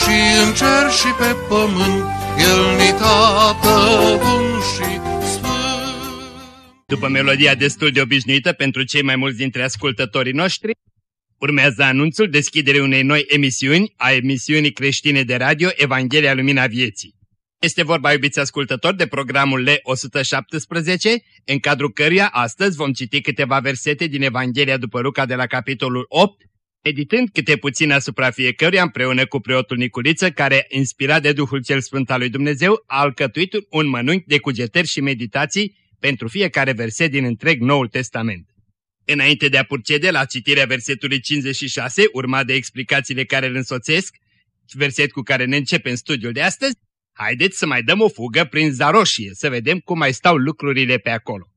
și în cer și pe pământ, El ni tată bun și sfânt. După melodia destul de obișnuită pentru cei mai mulți dintre ascultătorii noștri, Urmează anunțul deschiderii unei noi emisiuni, a emisiunii creștine de radio Evanghelia Lumina Vieții. Este vorba, iubiți ascultători, de programul L117, în cadrul căruia astăzi vom citi câteva versete din Evanghelia după Luca de la capitolul 8, editând câte puțin asupra fiecăruia împreună cu preotul Niculiță, care, inspirat de Duhul cel Sfânt al lui Dumnezeu, a alcătuit un mănânc de cugetări și meditații pentru fiecare verset din întreg Noul Testament. Înainte de a procede la citirea versetului 56, urmat de explicațiile care îl însoțesc, verset cu care ne începem studiul de astăzi, haideți să mai dăm o fugă prin Zaroșie, să vedem cum mai stau lucrurile pe acolo.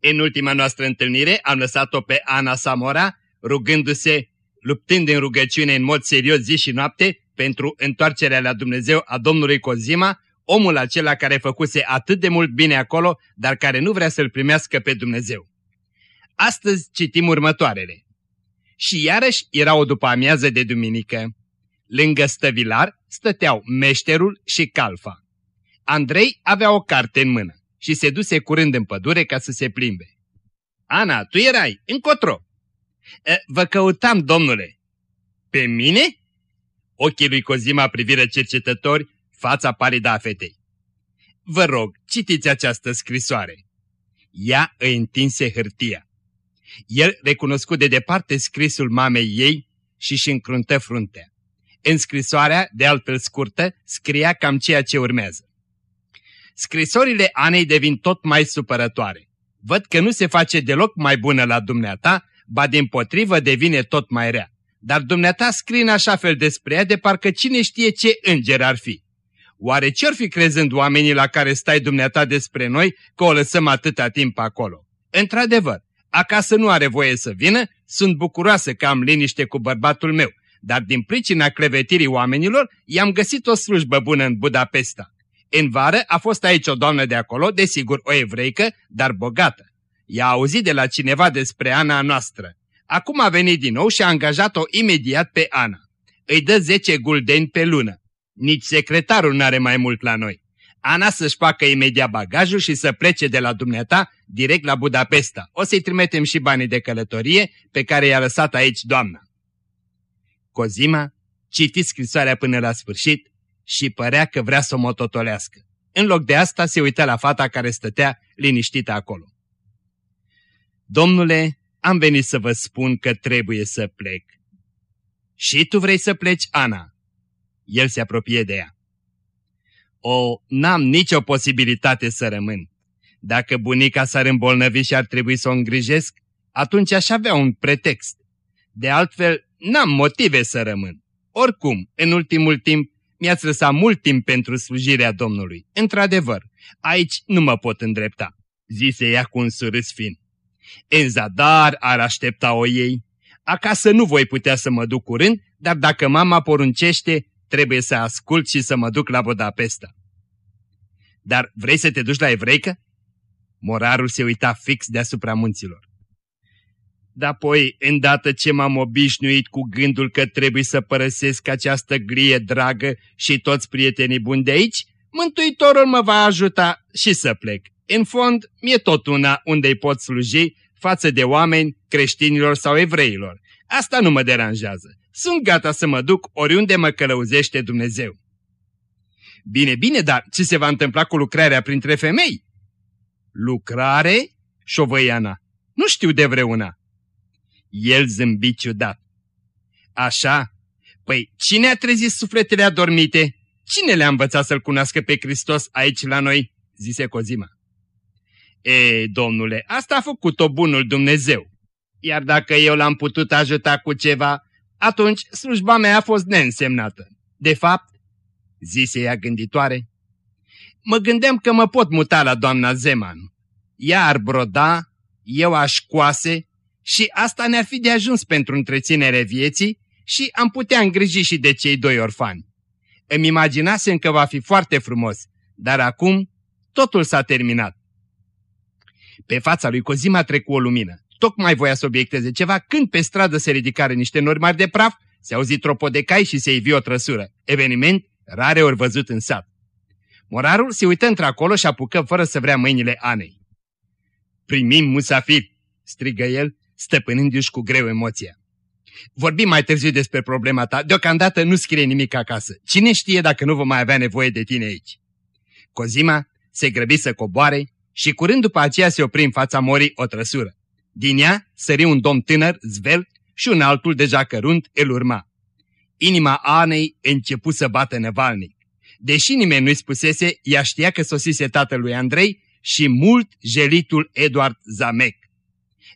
În ultima noastră întâlnire am lăsat-o pe Ana Samora, rugându-se, luptând în rugăciune în mod serios zi și noapte, pentru întoarcerea la Dumnezeu a Domnului Cozima, omul acela care făcuse atât de mult bine acolo, dar care nu vrea să-L primească pe Dumnezeu. Astăzi citim următoarele. Și iarăși era o după amiază de duminică. Lângă stăvilar stăteau meșterul și calfa. Andrei avea o carte în mână și se duse curând în pădure ca să se plimbe. Ana, tu erai, încotro. E, vă căutam, domnule. Pe mine? Ochii lui Cozima priviră cercetători, fața palidă a fetei. Vă rog, citiți această scrisoare. Ea îi întinse hârtia. El recunoscut de departe scrisul mamei ei și și încruntă fruntea. În scrisoarea, de altfel scurtă, scria cam ceea ce urmează. Scrisorile Anei devin tot mai supărătoare. Văd că nu se face deloc mai bună la dumneata, ba din potrivă devine tot mai rea. Dar dumneata scrie în așa fel despre ea de parcă cine știe ce înger ar fi. Oare ce-or fi crezând oamenii la care stai dumneata despre noi că o lăsăm atâta timp acolo? Într-adevăr, Acasă nu are voie să vină, sunt bucuroasă că am liniște cu bărbatul meu, dar din pricina clevetirii oamenilor i-am găsit o slujbă bună în Budapesta. În vară a fost aici o doamnă de acolo, desigur o evreică, dar bogată. I-a auzit de la cineva despre Ana noastră. Acum a venit din nou și a angajat-o imediat pe Ana. Îi dă 10 guldeni pe lună. Nici secretarul n-are mai mult la noi. Ana să-și facă imediat bagajul și să plece de la dumneata direct la Budapesta. O să-i trimitem și banii de călătorie pe care i-a lăsat aici doamna. Cozima citi scrisoarea până la sfârșit și părea că vrea să o mototolească. În loc de asta se uită la fata care stătea liniștită acolo. Domnule, am venit să vă spun că trebuie să plec. Și tu vrei să pleci, Ana? El se apropie de ea. O, n-am nicio posibilitate să rămân. Dacă bunica s-ar îmbolnăvi și ar trebui să o îngrijesc, atunci aș avea un pretext. De altfel, n-am motive să rămân. Oricum, în ultimul timp, mi-ați lăsat mult timp pentru slujirea Domnului. Într-adevăr, aici nu mă pot îndrepta, zise ea cu un surâs fin. În zadar ar aștepta-o ei. Acasă nu voi putea să mă duc curând, dar dacă mama poruncește, trebuie să ascult și să mă duc la Budapesta. Dar vrei să te duci la evreică? Morarul se uita fix deasupra munților. Dar apoi, îndată ce m-am obișnuit cu gândul că trebuie să părăsesc această grie dragă și toți prietenii buni de aici, Mântuitorul mă va ajuta și să plec. În fond, mi-e tot una unde-i pot sluji față de oameni, creștinilor sau evreilor. Asta nu mă deranjează. Sunt gata să mă duc oriunde mă călăuzește Dumnezeu. Bine, bine, dar ce se va întâmpla cu lucrarea printre femei? Lucrare? Șovăiana. Nu știu de vreuna. El zâmbi ciudat. Așa? Păi cine a trezit sufletele adormite? Cine le-a învățat să-L cunoască pe Hristos aici la noi? Zise Cozima. E, domnule, asta a făcut-o bunul Dumnezeu. Iar dacă eu l-am putut ajuta cu ceva, atunci slujba mea a fost neînsemnată. De fapt, zise ea gânditoare. Mă gândeam că mă pot muta la doamna Zeman. Ea ar broda, eu aș coase și asta ne-ar fi de ajuns pentru întreținere vieții și am putea îngriji și de cei doi orfani. Îmi imaginasem că va fi foarte frumos, dar acum totul s-a terminat. Pe fața lui Cozima trecu o lumină. Tocmai voia să obiecteze ceva când pe stradă se ridicară niște nori mari de praf, se auzi tropo de cai și se ivi o trăsură. Eveniment rare ori văzut în sat. Morarul se uită într-acolo și apucă fără să vrea mâinile Anei. Primim musafir, strigă el, stăpânându-și cu greu emoția. Vorbim mai târziu despre problema ta, deocamdată nu scrie nimic acasă. Cine știe dacă nu vom mai avea nevoie de tine aici? Cozima se grăbi să coboare și curând după aceea se opri în fața morii o trăsură. Din ea sări un domn tânăr, zvel, și un altul deja cărunt îl urma. Inima Anei începu să bată năvalnic. Deși nimeni nu-i spusese, ea știa că sosise tatălui Andrei și mult jelitul Eduard Zamec.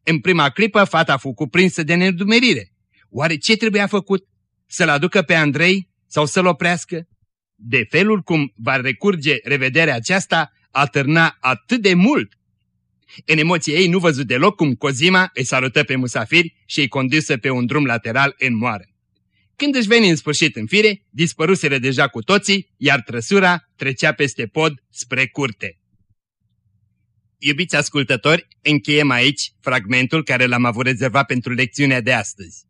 În prima clipă, fata fu cuprinsă de nedumerire. Oare ce trebuia făcut? Să-l aducă pe Andrei sau să-l oprească? De felul cum va recurge revederea aceasta, atârna atât de mult. În emoție ei nu văzut deloc cum Cozima îi salută pe musafiri și îi condusă pe un drum lateral în moară. Când își veni în sfârșit în fire, dispăruseră deja cu toții, iar trăsura trecea peste pod spre curte. Iubiți ascultători, încheiem aici fragmentul care l-am avut rezervat pentru lecțiunea de astăzi.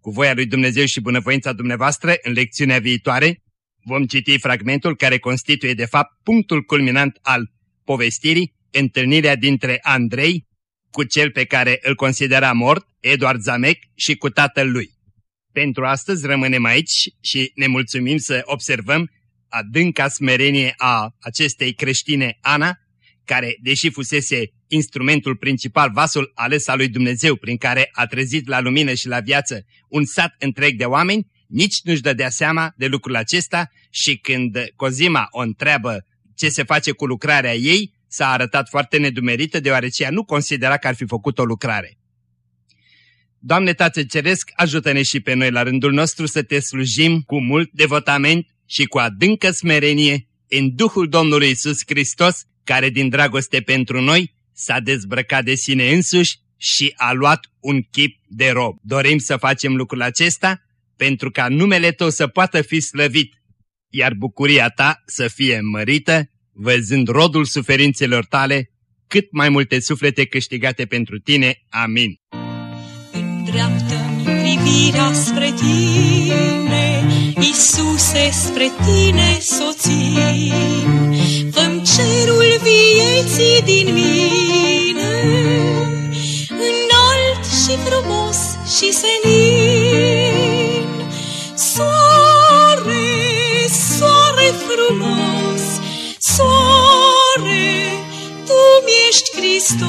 Cu voia lui Dumnezeu și bunăvoința dumneavoastră, în lecțiunea viitoare, vom citi fragmentul care constituie de fapt punctul culminant al povestirii, întâlnirea dintre Andrei cu cel pe care îl considera mort, Eduard Zamec, și cu tatăl lui. Pentru astăzi rămânem aici și ne mulțumim să observăm adânca smerenie a acestei creștine Ana, care, deși fusese instrumentul principal, vasul ales al lui Dumnezeu, prin care a trezit la lumină și la viață un sat întreg de oameni, nici nu-și dădea seama de lucrul acesta și când Cozima o întreabă ce se face cu lucrarea ei, s-a arătat foarte nedumerită deoarece ea nu considera că ar fi făcut o lucrare. Doamne Tată Ceresc, ajută-ne și pe noi la rândul nostru să te slujim cu mult devotament și cu adâncă smerenie în Duhul Domnului Isus Hristos, care din dragoste pentru noi s-a dezbrăcat de sine însuși și a luat un chip de rob. Dorim să facem lucrul acesta pentru ca numele Tău să poată fi slăvit, iar bucuria Ta să fie mărită, văzând rodul suferințelor Tale, cât mai multe suflete câștigate pentru Tine. Amin. Îndreaptă-mi privirea spre Tine, Iisuse, spre Tine soțin, fă cerul vieții din mine, înalt și frumos și senin. Mi-ești Hristos.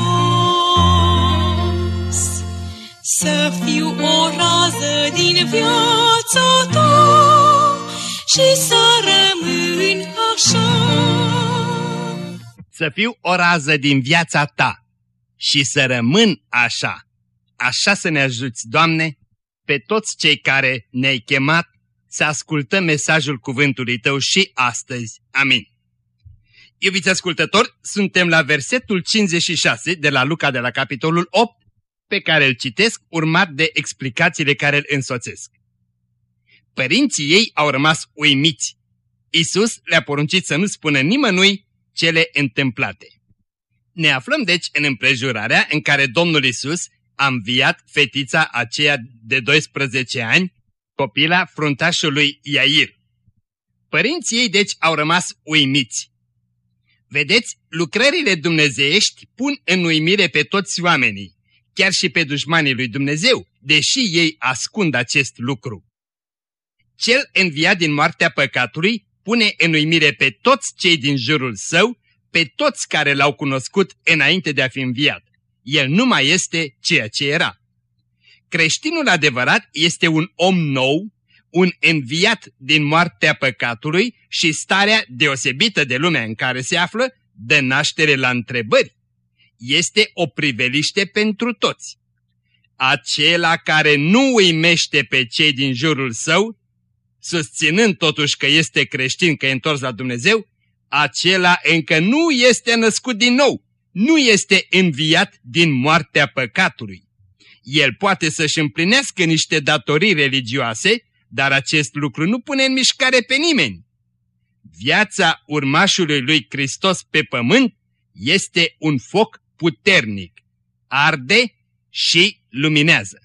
Să fiu o rază din viața Ta și să rămân așa. Să fiu o rază din viața Ta și să rămân așa. Așa să ne ajuți, Doamne, pe toți cei care ne-ai chemat să ascultăm mesajul cuvântului Tău și astăzi. Amin. Iubiți ascultători, suntem la versetul 56 de la Luca de la capitolul 8, pe care îl citesc urmat de explicațiile care îl însoțesc. Părinții ei au rămas uimiți. Isus le-a poruncit să nu spună nimănui cele întâmplate. Ne aflăm deci în împrejurarea în care Domnul Isus a înviat fetița aceea de 12 ani, copila fruntașului Iair. Părinții ei deci au rămas uimiți. Vedeți, lucrările dumnezeiești pun în uimire pe toți oamenii, chiar și pe dușmanii lui Dumnezeu, deși ei ascund acest lucru. Cel înviat din moartea păcatului pune în uimire pe toți cei din jurul său, pe toți care l-au cunoscut înainte de a fi înviat. El nu mai este ceea ce era. Creștinul adevărat este un om nou, un înviat din moartea păcatului și starea deosebită de lumea în care se află de naștere la întrebări. Este o priveliște pentru toți. Acela care nu uimește pe cei din jurul său, susținând totuși că este creștin, că e întors la Dumnezeu, acela încă nu este născut din nou, nu este înviat din moartea păcatului. El poate să-și împlinească niște datorii religioase, dar acest lucru nu pune în mișcare pe nimeni. Viața urmașului lui Hristos pe pământ este un foc puternic, arde și luminează.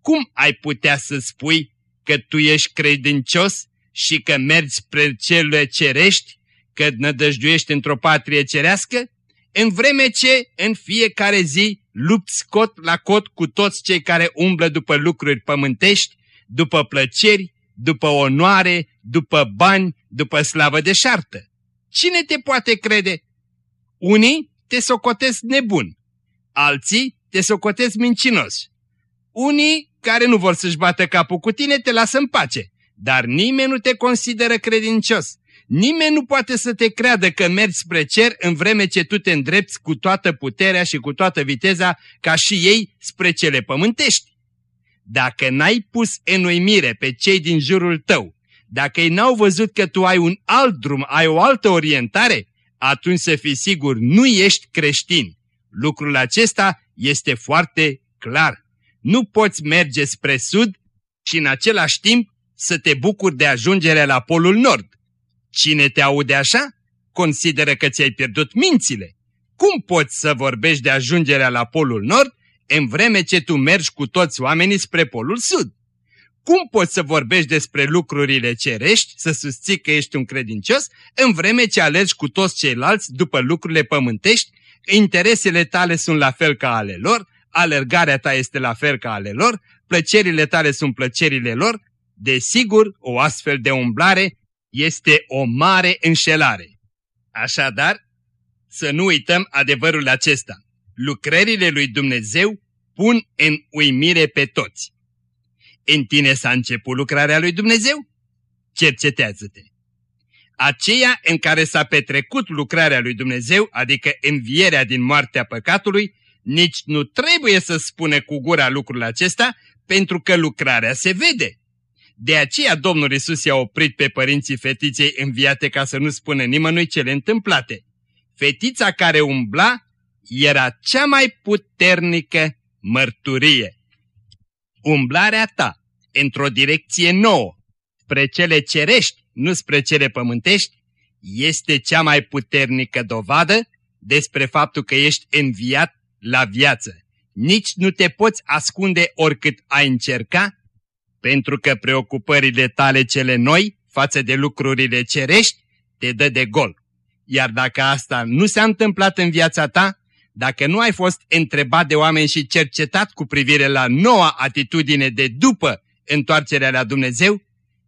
Cum ai putea să spui că tu ești credincios și că mergi spre cele cerești, că nădăjduiești într-o patrie cerească, în vreme ce în fiecare zi lupți cot la cot cu toți cei care umblă după lucruri pământești, după plăceri, după onoare, după bani, după slavă de șartă. Cine te poate crede? Unii te socotesc nebun, alții te socotesc mincinos. Unii care nu vor să-și bată capul cu tine te lasă în pace, dar nimeni nu te consideră credincios. Nimeni nu poate să te creadă că mergi spre cer în vreme ce tu te îndrepți cu toată puterea și cu toată viteza ca și ei spre cele pământești. Dacă n-ai pus în uimire pe cei din jurul tău, dacă ei n-au văzut că tu ai un alt drum, ai o altă orientare, atunci să fii sigur, nu ești creștin. Lucrul acesta este foarte clar. Nu poți merge spre sud și în același timp să te bucuri de ajungerea la polul nord. Cine te aude așa, consideră că ți-ai pierdut mințile. Cum poți să vorbești de ajungerea la polul nord în vreme ce tu mergi cu toți oamenii spre polul sud? Cum poți să vorbești despre lucrurile cerești, să susții că ești un credincios, în vreme ce alergi cu toți ceilalți după lucrurile pământești, interesele tale sunt la fel ca ale lor, alergarea ta este la fel ca ale lor, plăcerile tale sunt plăcerile lor, desigur, o astfel de umblare este o mare înșelare. Așadar, să nu uităm adevărul acesta. Lucrările lui Dumnezeu pun în uimire pe toți. În tine s-a început lucrarea lui Dumnezeu? Cercetează-te. Aceea în care s-a petrecut lucrarea lui Dumnezeu, adică învierea din moartea păcatului, nici nu trebuie să spune cu gura lucrul acesta, pentru că lucrarea se vede. De aceea Domnul Isus i-a oprit pe părinții fetiței înviate ca să nu spună nimănui cele întâmplate. Fetița care umbla era cea mai puternică mărturie. Umblarea ta într-o direcție nouă, spre cele cerești, nu spre cele pământești, este cea mai puternică dovadă despre faptul că ești înviat la viață. Nici nu te poți ascunde oricât ai încerca, pentru că preocupările tale cele noi față de lucrurile cerești te dă de gol. Iar dacă asta nu s-a întâmplat în viața ta, dacă nu ai fost întrebat de oameni și cercetat cu privire la noua atitudine de după întoarcerea la Dumnezeu,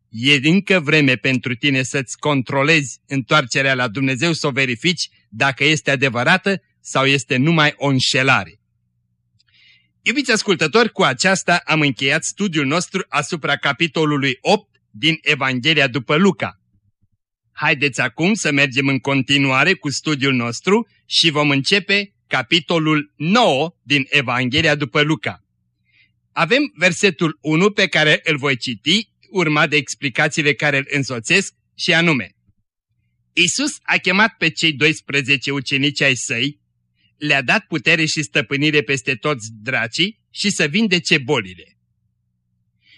e încă vreme pentru tine să-ți controlezi întoarcerea la Dumnezeu, să o verifici dacă este adevărată sau este numai o înșelare. Iubiți ascultători, cu aceasta am încheiat studiul nostru asupra capitolului 8 din Evanghelia după Luca. Haideți acum să mergem în continuare cu studiul nostru și vom începe capitolul 9 din Evanghelia după Luca. Avem versetul 1 pe care îl voi citi, urmat de explicațiile care îl însoțesc, și anume. Isus a chemat pe cei 12 ucenici ai săi le-a dat putere și stăpânire peste toți dracii și să vindece bolile.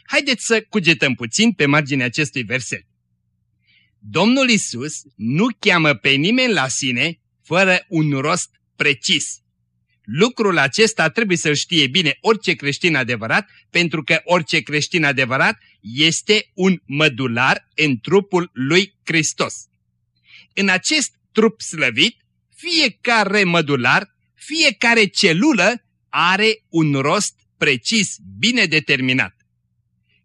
Haideți să cugetăm puțin pe marginea acestui verset. Domnul Isus nu cheamă pe nimeni la sine fără un rost precis. Lucrul acesta trebuie să știe bine orice creștin adevărat, pentru că orice creștin adevărat este un mădular în trupul lui Hristos. În acest trup slăvit, fiecare mădular, fiecare celulă are un rost precis, bine determinat.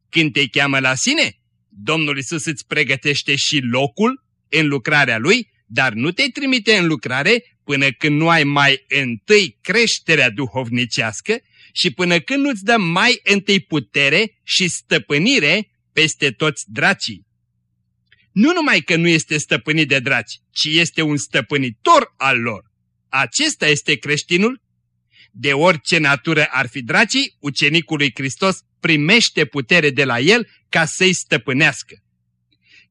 Când te cheamă la sine, Domnul Isus îți pregătește și locul în lucrarea Lui, dar nu te trimite în lucrare până când nu ai mai întâi creșterea duhovnicească și până când nu-ți dă mai întâi putere și stăpânire peste toți dracii. Nu numai că nu este stăpânit de draci, ci este un stăpânitor al lor. Acesta este creștinul? De orice natură ar fi dracii, ucenicul lui Hristos primește putere de la el ca să-i stăpânească.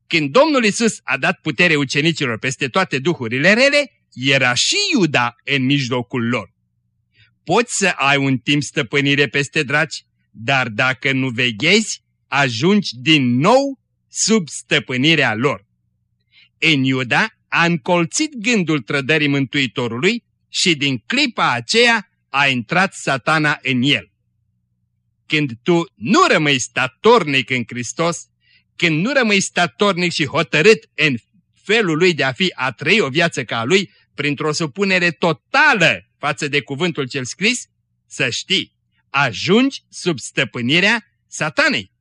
Când Domnul Isus a dat putere ucenicilor peste toate duhurile rele, era și Iuda în mijlocul lor. Poți să ai un timp stăpânire peste draci, dar dacă nu veghezi, ajungi din nou sub stăpânirea lor. În Iuda a încolțit gândul trădării Mântuitorului și din clipa aceea a intrat satana în el. Când tu nu rămâi statornic în Hristos, când nu rămâi statornic și hotărât în felul lui de a fi, a trăi o viață ca a lui, printr-o supunere totală față de cuvântul cel scris, să știi, ajungi sub stăpânirea satanei.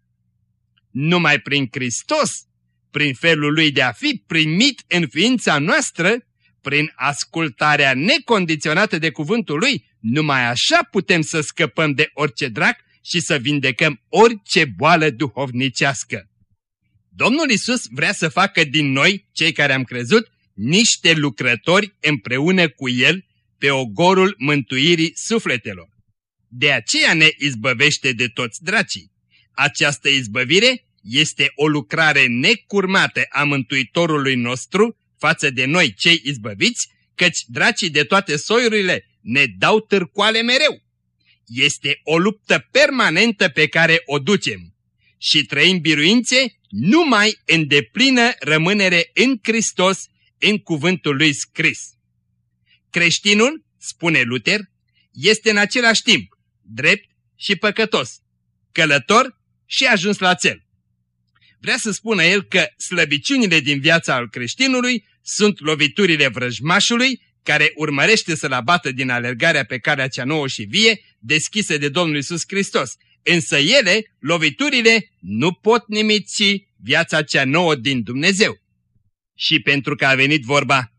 Numai prin Hristos, prin felul lui de a fi primit în ființa noastră, prin ascultarea necondiționată de cuvântul lui, numai așa putem să scăpăm de orice drac și să vindecăm orice boală duhovnicească. Domnul Isus vrea să facă din noi, cei care am crezut, niște lucrători împreună cu El pe ogorul mântuirii sufletelor. De aceea ne izbăvește de toți dracii. Această izbăvire este o lucrare necurmată a Mântuitorului nostru față de noi cei izbăviți, căci dracii de toate soiurile ne dau târcoale mereu. Este o luptă permanentă pe care o ducem și trăim biruințe numai în deplină rămânere în Hristos, în cuvântul lui scris. Creștinul, spune Luther, este în același timp drept și păcătos, călător și ajuns la cel. Vrea să spună el că slăbiciunile din viața al creștinului sunt loviturile vrăjmașului care urmărește să-l abată din alergarea pe calea cea nouă și vie deschisă de Domnul Isus Hristos. Însă ele, loviturile, nu pot nimici viața cea nouă din Dumnezeu. Și pentru că a venit vorba,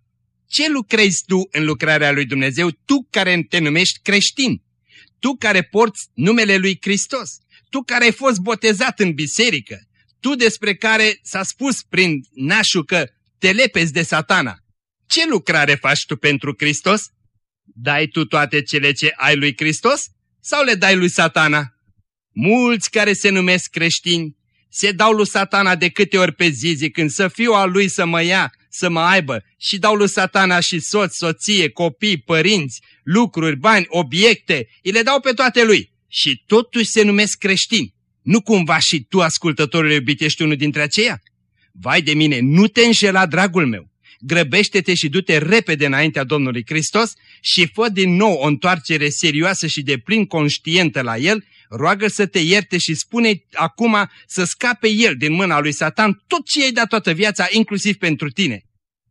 ce lucrezi tu în lucrarea lui Dumnezeu, tu care te numești creștin? Tu care porți numele lui Hristos? Tu care ai fost botezat în biserică? Tu despre care s-a spus prin nașul că te lepezi de satana? Ce lucrare faci tu pentru Hristos? Dai tu toate cele ce ai lui Hristos sau le dai lui satana? Mulți care se numesc creștini se dau lui satana de câte ori pe zi zicând să fiu al lui să mă ia, să mă aibă și dau lui satana și soț, soție, copii, părinți, lucruri, bani, obiecte, îi le dau pe toate lui și totuși se numesc creștini. Nu cumva și tu, ascultătorule iubit, ești unul dintre aceia? Vai de mine, nu te înșela, dragul meu! Grăbește-te și du-te repede înaintea Domnului Hristos și fă din nou o întoarcere serioasă și de plin conștientă la El, roagă să te ierte și spune acum să scape El din mâna lui Satan tot ce ai dat toată viața, inclusiv pentru tine.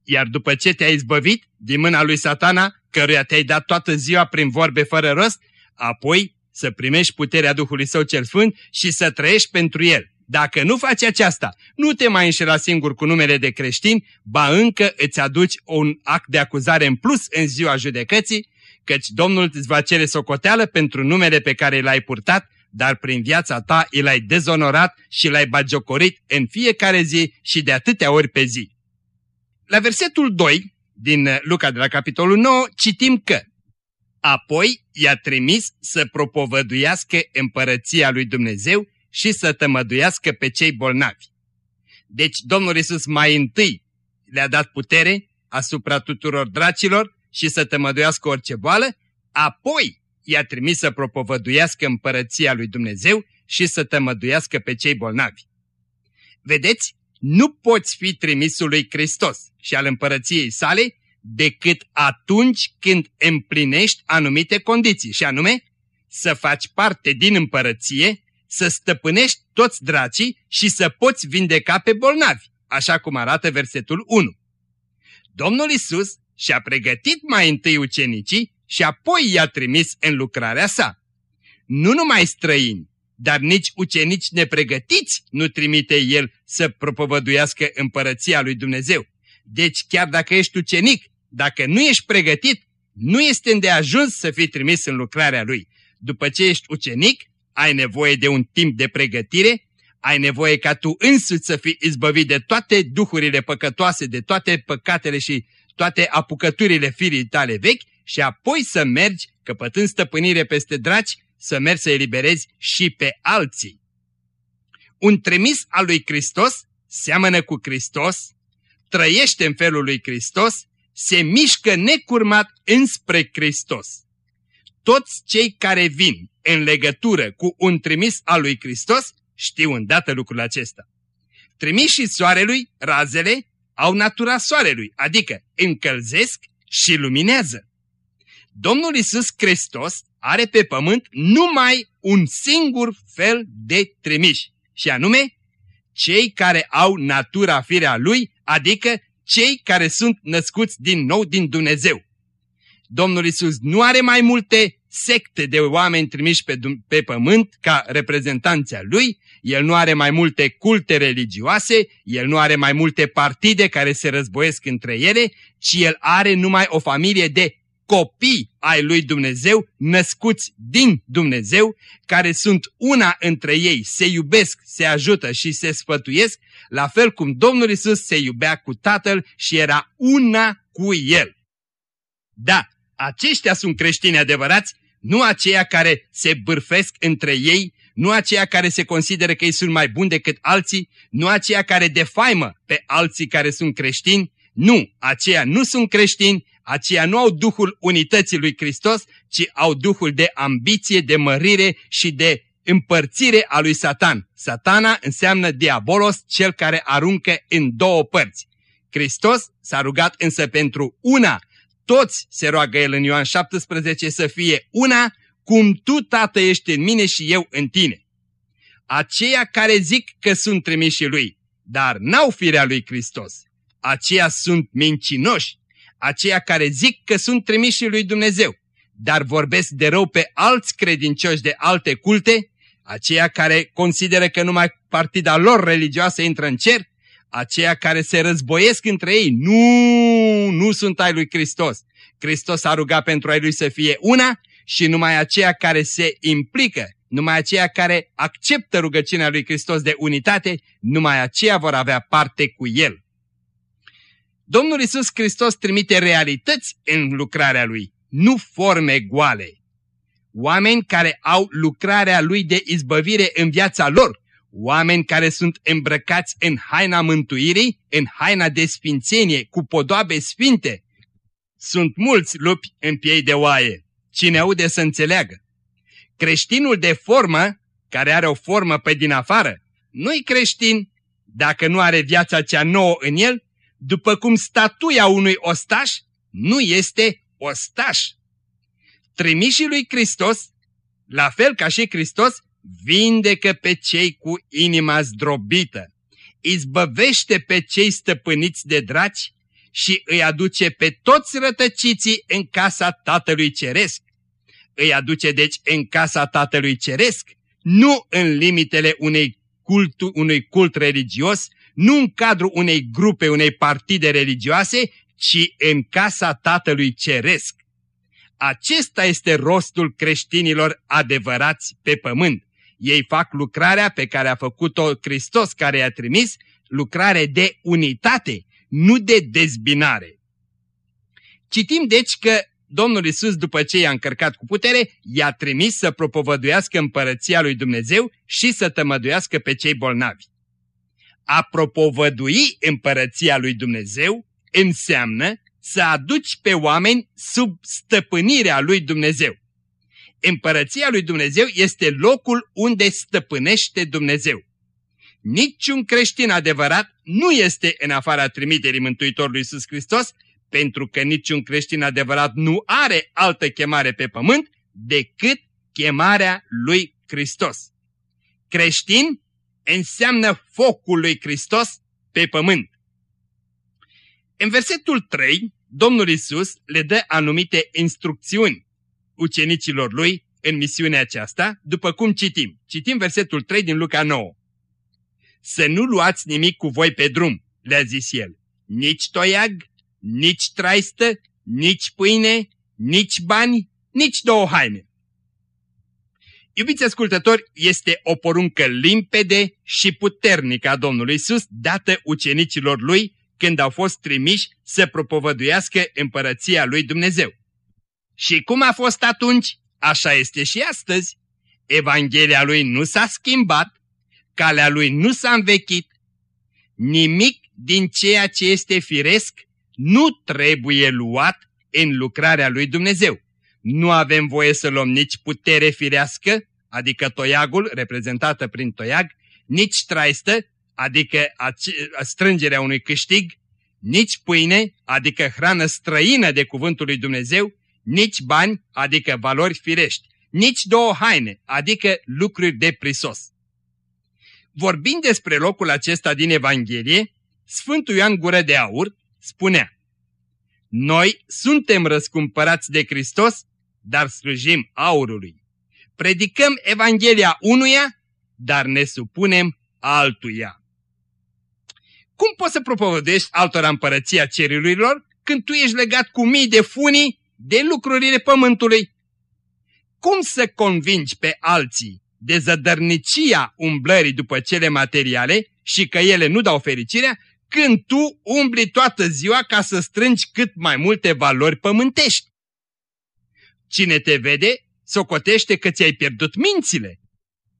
Iar după ce te-ai izbăvit din mâna lui satana, căruia te-ai dat toată ziua prin vorbe fără rost, apoi să primești puterea Duhului Său cel Sfânt și să trăiești pentru El. Dacă nu faci aceasta, nu te mai înșela singur cu numele de creștin, ba încă îți aduci un act de acuzare în plus în ziua judecății, căci Domnul îți va cere socoteală pentru numele pe care l-ai purtat, dar prin viața ta l-ai dezonorat și l-ai bagiocorit în fiecare zi și de atâtea ori pe zi. La versetul 2 din Luca de la capitolul 9 citim că Apoi i-a trimis să propovăduiască împărăția lui Dumnezeu și să tămăduiască pe cei bolnavi. Deci Domnul Isus mai întâi le-a dat putere asupra tuturor dracilor și să tămăduiască orice boală, apoi i-a trimis să propovăduiască împărăția lui Dumnezeu și să tămăduiască pe cei bolnavi. Vedeți, nu poți fi trimisul lui Hristos și al împărăției sale decât atunci când împlinești anumite condiții, și anume să faci parte din împărăție, să stăpânești toți dracii și să poți vindeca pe bolnavi, așa cum arată versetul 1. Domnul Isus și-a pregătit mai întâi ucenicii și apoi i-a trimis în lucrarea sa. Nu numai străini, dar nici ucenici nepregătiți nu trimite el să propovăduiască împărăția lui Dumnezeu. Deci chiar dacă ești ucenic, dacă nu ești pregătit, nu este îndeajuns să fii trimis în lucrarea lui. După ce ești ucenic, ai nevoie de un timp de pregătire, ai nevoie ca tu însuți să fii izbăvit de toate duhurile păcătoase, de toate păcatele și toate apucăturile firii tale vechi și apoi să mergi, căpătând stăpânire peste draci, să mergi să eliberezi și pe alții. Un trimis al lui Hristos seamănă cu Hristos, trăiește în felul lui Hristos, se mișcă necurmat înspre Hristos. Toți cei care vin în legătură cu un trimis al lui Hristos știu îndată lucrul acesta. Trimișii soarelui, razele, au natura soarelui, adică încălzesc și luminează. Domnul Isus Hristos are pe pământ numai un singur fel de trimiși, și anume cei care au natura firea lui, adică cei care sunt născuți din nou din Dumnezeu. Domnul Isus nu are mai multe secte de oameni trimiși pe, pe pământ ca reprezentanția lui, el nu are mai multe culte religioase, el nu are mai multe partide care se războiesc între ele, ci el are numai o familie de copii ai lui Dumnezeu, născuți din Dumnezeu, care sunt una între ei, se iubesc, se ajută și se sfătuiesc, la fel cum Domnul Isus se iubea cu Tatăl și era una cu El. Da, aceștia sunt creștini adevărați, nu aceia care se bârfesc între ei, nu aceia care se consideră că ei sunt mai buni decât alții, nu aceia care defaimă pe alții care sunt creștini, nu, aceia nu sunt creștini, aceia nu au Duhul unității lui Hristos, ci au Duhul de ambiție, de mărire și de împărțire a lui Satan. Satana înseamnă diabolos, cel care aruncă în două părți. Hristos s-a rugat însă pentru una. Toți se roagă el în Ioan 17 să fie una, cum tu, Tată, ești în mine și eu în tine. Aceia care zic că sunt trimiși lui, dar n-au firea lui Hristos, aceia sunt mincinoși, aceia care zic că sunt trimiși lui Dumnezeu, dar vorbesc de rău pe alți credincioși de alte culte, aceia care consideră că numai partida lor religioasă intră în cer, aceia care se războiesc între ei, nu, nu sunt ai lui Hristos. Hristos a rugat pentru ai lui să fie una și numai aceia care se implică, numai aceia care acceptă rugăciunea lui Hristos de unitate, numai aceia vor avea parte cu El. Domnul Isus Hristos trimite realități în lucrarea Lui, nu forme goale. Oameni care au lucrarea Lui de izbăvire în viața lor, oameni care sunt îmbrăcați în haina mântuirii, în haina de sfințenie, cu podoabe sfinte. Sunt mulți lupi în piei de oaie. Cine aude să înțeleagă. Creștinul de formă, care are o formă pe din afară, nu-i creștin dacă nu are viața cea nouă în el după cum statuia unui ostaș nu este ostaș. Trimișii lui Hristos, la fel ca și Hristos, vindecă pe cei cu inima zdrobită, izbăvește pe cei stăpâniți de draci și îi aduce pe toți rătăciții în casa Tatălui Ceresc. Îi aduce deci în casa Tatălui Ceresc, nu în limitele unei cultu, unui cult religios, nu în cadrul unei grupe, unei partide religioase, ci în casa Tatălui Ceresc. Acesta este rostul creștinilor adevărați pe pământ. Ei fac lucrarea pe care a făcut-o Hristos care i-a trimis, lucrare de unitate, nu de dezbinare. Citim deci că Domnul Isus, după ce i-a încărcat cu putere, i-a trimis să propovăduiască împărăția lui Dumnezeu și să tămăduiască pe cei bolnavi. A propovădui împărăția lui Dumnezeu înseamnă să aduci pe oameni sub stăpânirea lui Dumnezeu. Împărăția lui Dumnezeu este locul unde stăpânește Dumnezeu. Niciun creștin adevărat nu este în afara trimiterii Mântuitorului Iisus Hristos, pentru că niciun creștin adevărat nu are altă chemare pe pământ decât chemarea lui Hristos. Creștin înseamnă focul lui Hristos pe pământ. În versetul 3, Domnul Isus le dă anumite instrucțiuni ucenicilor lui în misiunea aceasta, după cum citim. Citim versetul 3 din Luca 9. Să nu luați nimic cu voi pe drum, le-a zis el, nici toiag, nici traistă, nici pâine, nici bani, nici două haine. Iubiți ascultători, este o poruncă limpede și puternică a Domnului Isus, dată ucenicilor lui când au fost trimiși să propovăduiască împărăția lui Dumnezeu. Și cum a fost atunci, așa este și astăzi. Evanghelia lui nu s-a schimbat, calea lui nu s-a învechit. nimic din ceea ce este firesc nu trebuie luat în lucrarea lui Dumnezeu. Nu avem voie să luăm nici putere firească, adică toiagul, reprezentată prin toiag, nici traistă, adică strângerea unui câștig, nici pâine, adică hrană străină de cuvântul lui Dumnezeu, nici bani, adică valori firești, nici două haine, adică lucruri de prisos. Vorbind despre locul acesta din Evanghelie, Sfântul Ioan Gură de Aur spunea Noi suntem răscumpărați de Hristos, dar slujim aurului. Predicăm Evanghelia unuia, dar ne supunem altuia. Cum poți să propovădești altora împărăția cerurilor când tu ești legat cu mii de funii de lucrurile pământului? Cum să convingi pe alții de zădărnicia umblării după cele materiale și că ele nu dau fericirea, când tu umbli toată ziua ca să strângi cât mai multe valori pământești? Cine te vede, socotește că ți-ai pierdut mințile.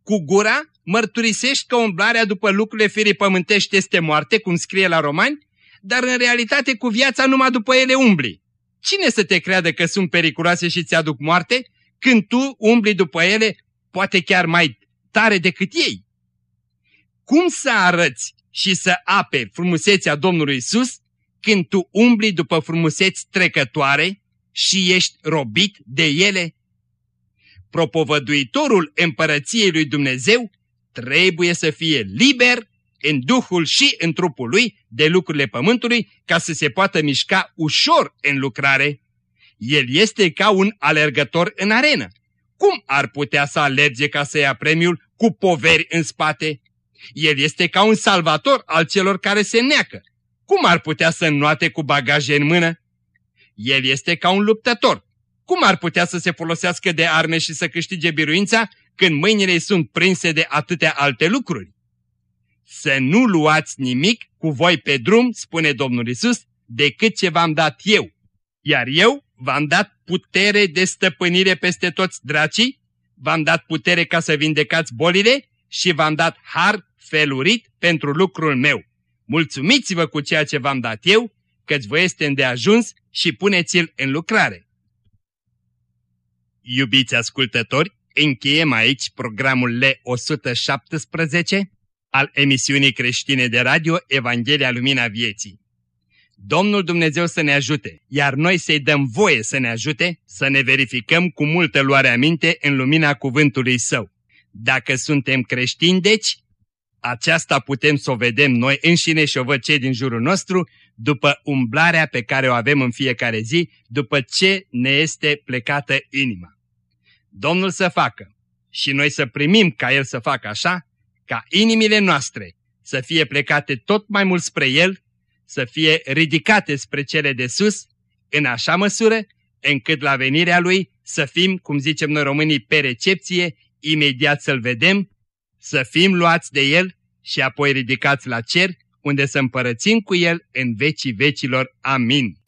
Cu gura mărturisești că umblarea după lucrurile firii pământești este moarte, cum scrie la romani, dar în realitate cu viața numai după ele umbli. Cine să te creadă că sunt periculoase și ți-aduc moarte, când tu umbli după ele, poate chiar mai tare decât ei? Cum să arăți și să ape frumusețea Domnului Isus când tu umbli după frumuseți trecătoare și ești robit de ele? Propovăduitorul împărăției lui Dumnezeu trebuie să fie liber în Duhul și în trupul lui de lucrurile pământului ca să se poată mișca ușor în lucrare. El este ca un alergător în arenă. Cum ar putea să alerge ca să ia premiul cu poveri în spate? El este ca un salvator al celor care se neacă. Cum ar putea să înnoate cu bagaje în mână? El este ca un luptător. Cum ar putea să se folosească de arme și să câștige biruința când mâinile sunt prinse de atâtea alte lucruri? Să nu luați nimic cu voi pe drum, spune Domnul Isus, decât ce v-am dat eu. Iar eu v-am dat putere de stăpânire peste toți dracii, v-am dat putere ca să vindecați bolile și v-am dat har felurit pentru lucrul meu. Mulțumiți-vă cu ceea ce v-am dat eu, căci vă este îndeajuns și puneți-l în lucrare. Iubiți ascultători, încheiem aici programul L117 al emisiunii creștine de radio Evanghelia Lumina Vieții. Domnul Dumnezeu să ne ajute, iar noi să-i dăm voie să ne ajute să ne verificăm cu multă luare aminte în lumina cuvântului Său. Dacă suntem creștini, deci, aceasta putem să o vedem noi înșine și o văd cei din jurul nostru după umblarea pe care o avem în fiecare zi, după ce ne este plecată inima. Domnul să facă și noi să primim ca El să facă așa, ca inimile noastre să fie plecate tot mai mult spre El, să fie ridicate spre cele de sus, în așa măsură încât la venirea Lui să fim, cum zicem noi românii, pe recepție, imediat să-L vedem, să fim luați de El și apoi ridicați la cer, unde să împărățim cu El în vecii vecilor. Amin.